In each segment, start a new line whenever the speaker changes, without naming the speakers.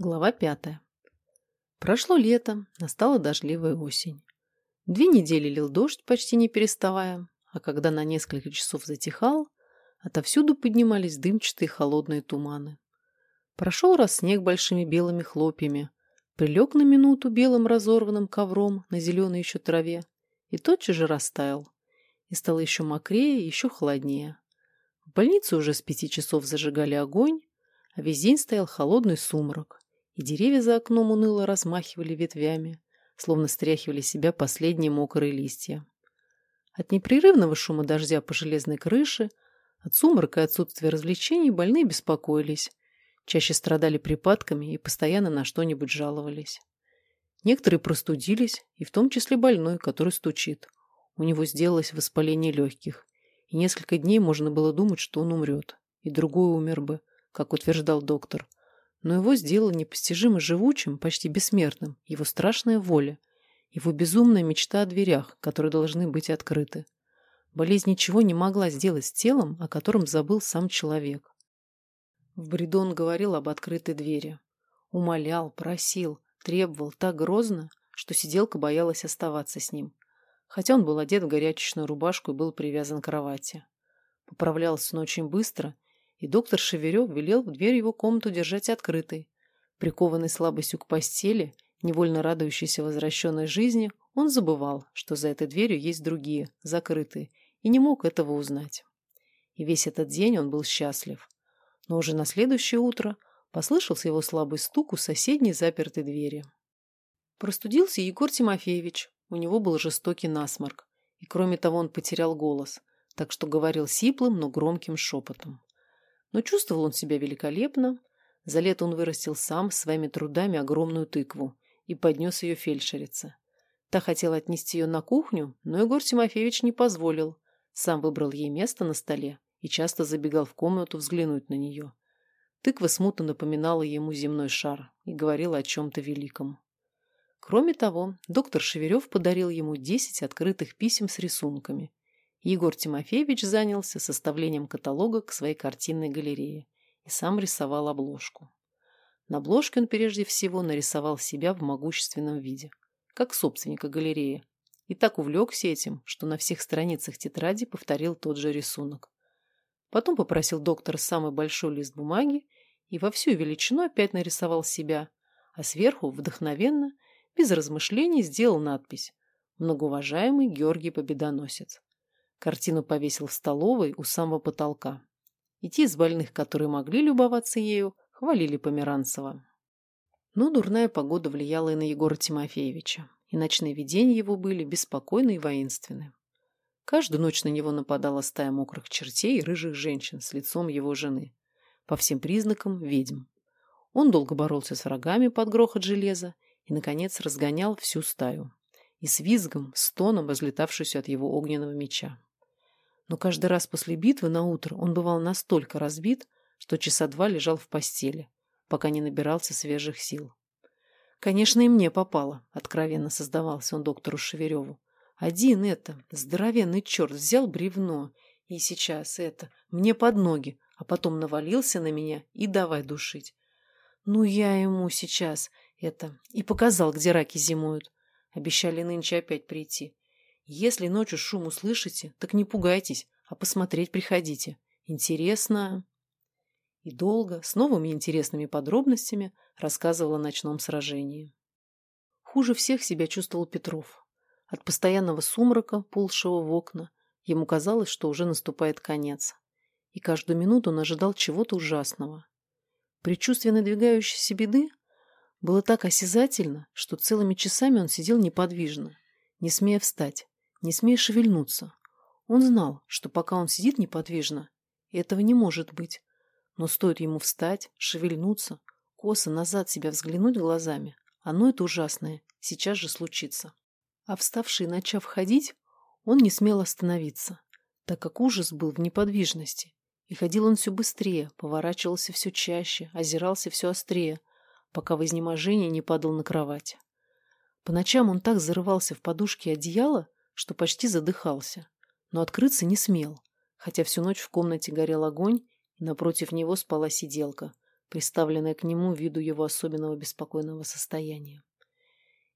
Глава пятая. Прошло лето, настала дождливая осень. Две недели лил дождь, почти не переставая, а когда на несколько часов затихал, отовсюду поднимались дымчатые холодные туманы. Прошел раз снег большими белыми хлопьями, прилег на минуту белым разорванным ковром на зеленой еще траве и тотчас же растаял. И стало еще мокрее, еще холоднее. В больнице уже с пяти часов зажигали огонь, а весь день стоял холодный сумрак, и деревья за окном уныло размахивали ветвями, словно стряхивали себя последние мокрые листья. От непрерывного шума дождя по железной крыше, от сумрака и отсутствия развлечений больные беспокоились, чаще страдали припадками и постоянно на что-нибудь жаловались. Некоторые простудились, и в том числе больной, который стучит. У него сделалось воспаление легких, и несколько дней можно было думать, что он умрет, и другой умер бы, как утверждал доктор. Но его сделало непостижимо живучим, почти бессмертным, его страшная воля, его безумная мечта о дверях, которые должны быть открыты. Болезнь ничего не могла сделать с телом, о котором забыл сам человек. В бреду он говорил об открытой двери. Умолял, просил, требовал так грозно, что сиделка боялась оставаться с ним. Хотя он был одет в горячечную рубашку и был привязан к кровати. Поправлялся он очень быстро и доктор Шеверев велел в дверь его комнату держать открытой. Прикованный слабостью к постели, невольно радующийся возвращенной жизни, он забывал, что за этой дверью есть другие, закрытые, и не мог этого узнать. И весь этот день он был счастлив. Но уже на следующее утро послышался его слабый стук у соседней запертой двери. Простудился Егор Тимофеевич. У него был жестокий насморк. И кроме того он потерял голос, так что говорил сиплым, но громким шепотом. Но чувствовал он себя великолепно. За лето он вырастил сам своими трудами огромную тыкву и поднес ее фельдшерице. Та хотела отнести ее на кухню, но Егор Тимофеевич не позволил. Сам выбрал ей место на столе и часто забегал в комнату взглянуть на нее. Тыква смутно напоминала ему земной шар и говорила о чем-то великом. Кроме того, доктор Шеверев подарил ему десять открытых писем с рисунками, Егор Тимофеевич занялся составлением каталога к своей картинной галерее и сам рисовал обложку. На обложке он прежде всего нарисовал себя в могущественном виде, как собственника галереи, и так увлекся этим, что на всех страницах тетради повторил тот же рисунок. Потом попросил доктора самый большой лист бумаги и во всю величину опять нарисовал себя, а сверху, вдохновенно, без размышлений, сделал надпись «Многоуважаемый Георгий Победоносец». Картину повесил в столовой у самого потолка. И те из больных, которые могли любоваться ею, хвалили Померанцева. Но дурная погода влияла и на Егора Тимофеевича, и ночные видения его были беспокойны и воинственны. Каждую ночь на него нападала стая мокрых чертей и рыжих женщин с лицом его жены. По всем признакам – ведьм. Он долго боролся с врагами под грохот железа и, наконец, разгонял всю стаю. И с визгом, стоном, разлетавшуюся от его огненного меча. Но каждый раз после битвы на утро он бывал настолько разбит, что часа два лежал в постели, пока не набирался свежих сил. Конечно, и мне попало, откровенно создавался он доктору Шевереву. Один это, здоровенный черт, взял бревно, и сейчас это, мне под ноги, а потом навалился на меня и давай душить. Ну, я ему сейчас это и показал, где раки зимуют. Обещали нынче опять прийти. Если ночью шум услышите, так не пугайтесь, а посмотреть приходите. Интересно. И долго, с новыми интересными подробностями, рассказывала о ночном сражении. Хуже всех себя чувствовал Петров. От постоянного сумрака, полшего в окна, ему казалось, что уже наступает конец. И каждую минуту он ожидал чего-то ужасного. Предчувствие надвигающейся беды было так осязательно, что целыми часами он сидел неподвижно, не смея встать, не смея шевельнуться. Он знал, что пока он сидит неподвижно, этого не может быть. Но стоит ему встать, шевельнуться, косо назад себя взглянуть глазами, оно это ужасное, сейчас же случится. А вставший начав ходить, он не смел остановиться, так как ужас был в неподвижности. И ходил он все быстрее, поворачивался все чаще, озирался все острее, пока в изнеможении не падал на кровать. По ночам он так зарывался в подушки и одеяло, что почти задыхался, но открыться не смел, хотя всю ночь в комнате горел огонь, и напротив него спала сиделка, приставленная к нему ввиду его особенного беспокойного состояния.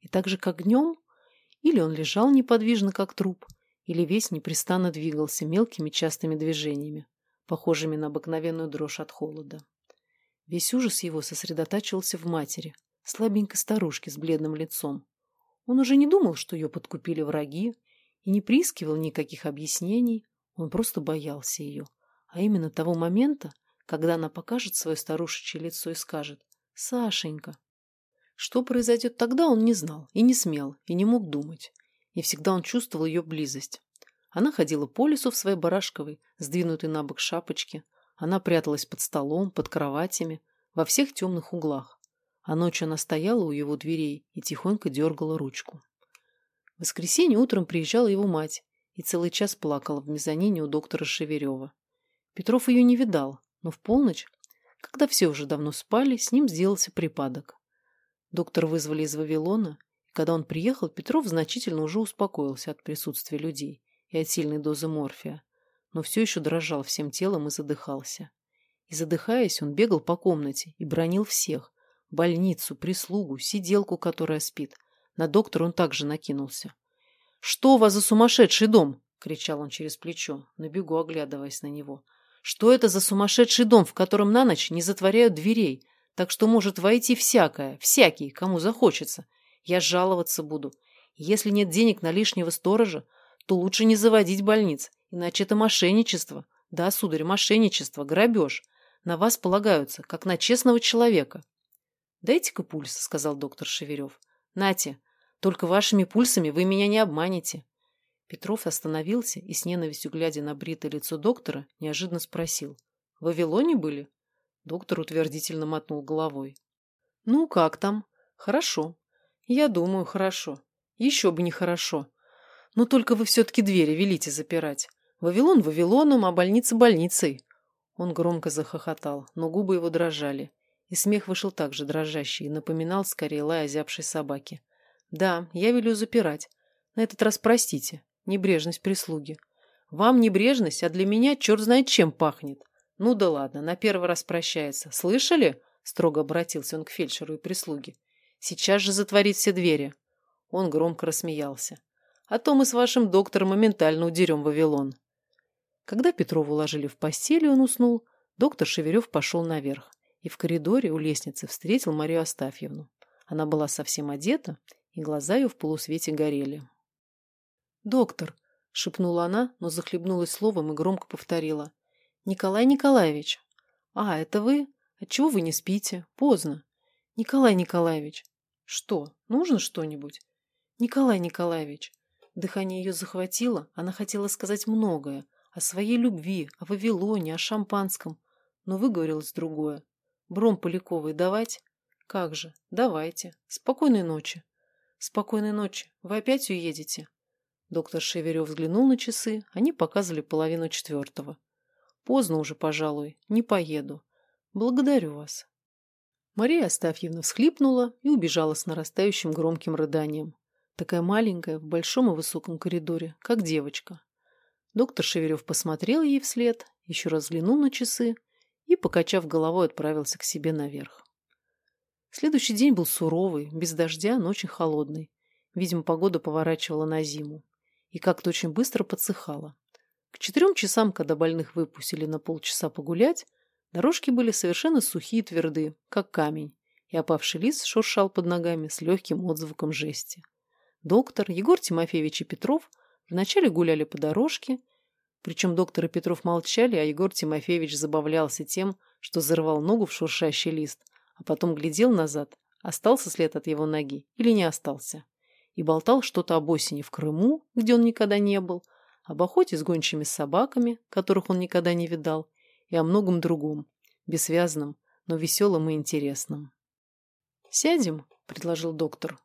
И так же, как днем, или он лежал неподвижно, как труп, или весь непрестанно двигался мелкими частыми движениями, похожими на обыкновенную дрожь от холода. Весь ужас его сосредотачивался в матери, слабенькой старушке с бледным лицом. Он уже не думал, что ее подкупили враги, и не приискивал никаких объяснений, он просто боялся ее, а именно того момента, когда она покажет свое старушечье лицо и скажет «Сашенька». Что произойдет тогда, он не знал, и не смел, и не мог думать. И всегда он чувствовал ее близость. Она ходила по лесу в своей барашковой, сдвинутой на бок шапочке. Она пряталась под столом, под кроватями, во всех темных углах. А ночью она стояла у его дверей и тихонько дергала ручку. В воскресенье утром приезжала его мать и целый час плакала в мезонине у доктора Шеверева. Петров ее не видал, но в полночь, когда все уже давно спали, с ним сделался припадок. Доктор вызвали из Вавилона, и когда он приехал, Петров значительно уже успокоился от присутствия людей и от сильной дозы морфия, но все еще дрожал всем телом и задыхался. И задыхаясь, он бегал по комнате и бронил всех – больницу, прислугу, сиделку, которая спит. На доктора он также накинулся. «Что у вас за сумасшедший дом?» – кричал он через плечо, на бегу оглядываясь на него. «Что это за сумасшедший дом, в котором на ночь не затворяют дверей, так что может войти всякое, всякий, кому захочется? Я жаловаться буду. Если нет денег на лишнего сторожа, то лучше не заводить больниц, иначе это мошенничество. Да, сударь, мошенничество, грабеж. На вас полагаются, как на честного человека. «Дайте-ка пульс», — сказал доктор Шеверев. «Нате, только вашими пульсами вы меня не обманете». Петров остановился и, с ненавистью глядя на бритое лицо доктора, неожиданно спросил. «В Вавилоне были?» Доктор утвердительно мотнул головой. «Ну, как там?» «Хорошо. Я думаю, хорошо. Еще бы не хорошо. Но только вы все-таки двери велите запирать. Вавилон Вавилоном, а больница больницей. Он громко захохотал, но губы его дрожали. И смех вышел также дрожащий и напоминал скорее лай озябшей собаки. «Да, я велю запирать. На этот раз простите. Небрежность прислуги. Вам небрежность, а для меня черт знает чем пахнет. Ну да ладно, на первый раз прощается. Слышали?» Строго обратился он к фельдшеру и прислуге. «Сейчас же затворить все двери». Он громко рассмеялся а то мы с вашим доктором моментально удерем Вавилон. Когда Петрова уложили в постель, и он уснул, доктор Шеверев пошел наверх и в коридоре у лестницы встретил Марию Астафьевну. Она была совсем одета, и глаза ее в полусвете горели. «Доктор!» — шепнула она, но захлебнулась словом и громко повторила. «Николай Николаевич!» «А, это вы? Отчего вы не спите? Поздно!» «Николай Николаевич!» «Что? Нужно что-нибудь?» «Николай Николаевич!» Дыхание ее захватило, она хотела сказать многое. О своей любви, о Вавилоне, о шампанском. Но выговорилось другое. Бром Поляковой давать? Как же, давайте. Спокойной ночи. Спокойной ночи. Вы опять уедете? Доктор Шеверев взглянул на часы. Они показывали половину четвертого. Поздно уже, пожалуй. Не поеду. Благодарю вас. Мария Астафьевна всхлипнула и убежала с нарастающим громким рыданием. Такая маленькая, в большом и высоком коридоре, как девочка. Доктор Шеверев посмотрел ей вслед, еще раз взглянул на часы и, покачав головой, отправился к себе наверх. Следующий день был суровый, без дождя, но очень холодный. Видимо, погода поворачивала на зиму. И как-то очень быстро подсыхала. К четырем часам, когда больных выпустили на полчаса погулять, дорожки были совершенно сухие и тверды, как камень, и опавший лист шуршал под ногами с легким отзвуком жести. Доктор, Егор Тимофеевич и Петров вначале гуляли по дорожке, причем доктор и Петров молчали, а Егор Тимофеевич забавлялся тем, что зарывал ногу в шуршащий лист, а потом глядел назад, остался след от его ноги или не остался, и болтал что-то об осени в Крыму, где он никогда не был, об охоте с гончими собаками, которых он никогда не видал, и о многом другом, бессвязном, но веселом и интересном. «Сядем», — предложил доктор.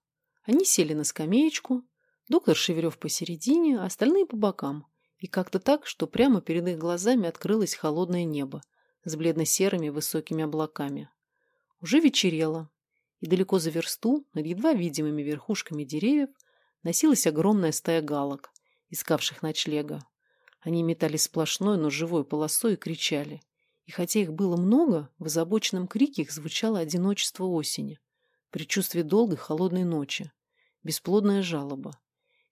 Они сели на скамеечку, доктор Шеверев посередине, а остальные по бокам. И как-то так, что прямо перед их глазами открылось холодное небо с бледно-серыми высокими облаками. Уже вечерело, и далеко за версту, над едва видимыми верхушками деревьев, носилась огромная стая галок, искавших ночлега. Они метались сплошной, но живой полосой и кричали. И хотя их было много, в озабоченном крике их звучало одиночество осени, предчувствие долгой холодной ночи, бесплодная жалоба.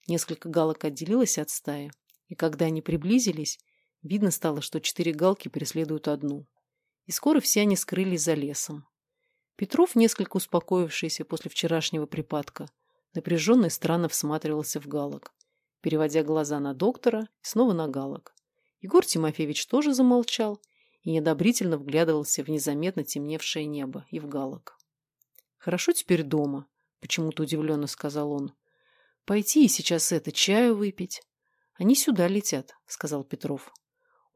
Несколько галок отделилось от стаи, и когда они приблизились, видно стало, что четыре галки преследуют одну. И скоро все они скрылись за лесом. Петров, несколько успокоившийся после вчерашнего припадка, напряженно и странно всматривался в галок, переводя глаза на доктора и снова на галок. Егор Тимофеевич тоже замолчал и неодобрительно вглядывался в незаметно темневшее небо и в галок. «Хорошо теперь дома», — почему-то удивленно сказал он. «Пойти и сейчас это, чаю выпить». «Они сюда летят», — сказал Петров.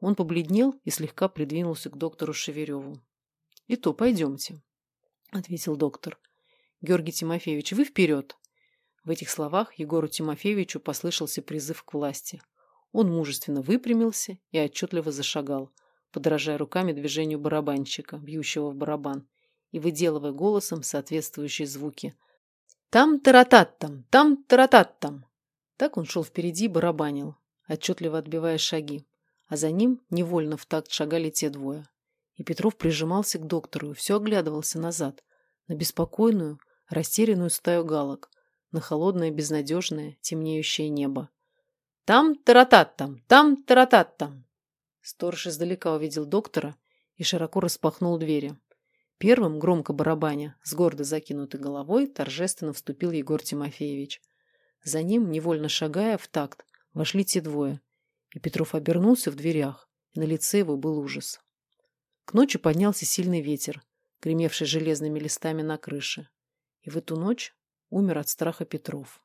Он побледнел и слегка придвинулся к доктору Шевереву. «И то пойдемте», — ответил доктор. «Георгий Тимофеевич, вы вперед!» В этих словах Егору Тимофеевичу послышался призыв к власти. Он мужественно выпрямился и отчетливо зашагал, подражая руками движению барабанщика, бьющего в барабан, и выделывая голосом соответствующие звуки. «Там тарататтам! Там тарататтам!» Так он шел впереди и барабанил, отчетливо отбивая шаги, а за ним невольно в такт шагали те двое. И Петров прижимался к доктору и все оглядывался назад, на беспокойную, растерянную стаю галок, на холодное, безнадежное, темнеющее небо. «Там тарататтам! Там тарататтам!» Сторож издалека увидел доктора и широко распахнул двери. Первым, громко барабаня, с гордо закинутой головой, торжественно вступил Егор Тимофеевич. За ним, невольно шагая в такт, вошли те двое, и Петров обернулся в дверях, и на лице его был ужас. К ночи поднялся сильный ветер, гремевший железными листами на крыше, и в эту ночь умер от страха Петров.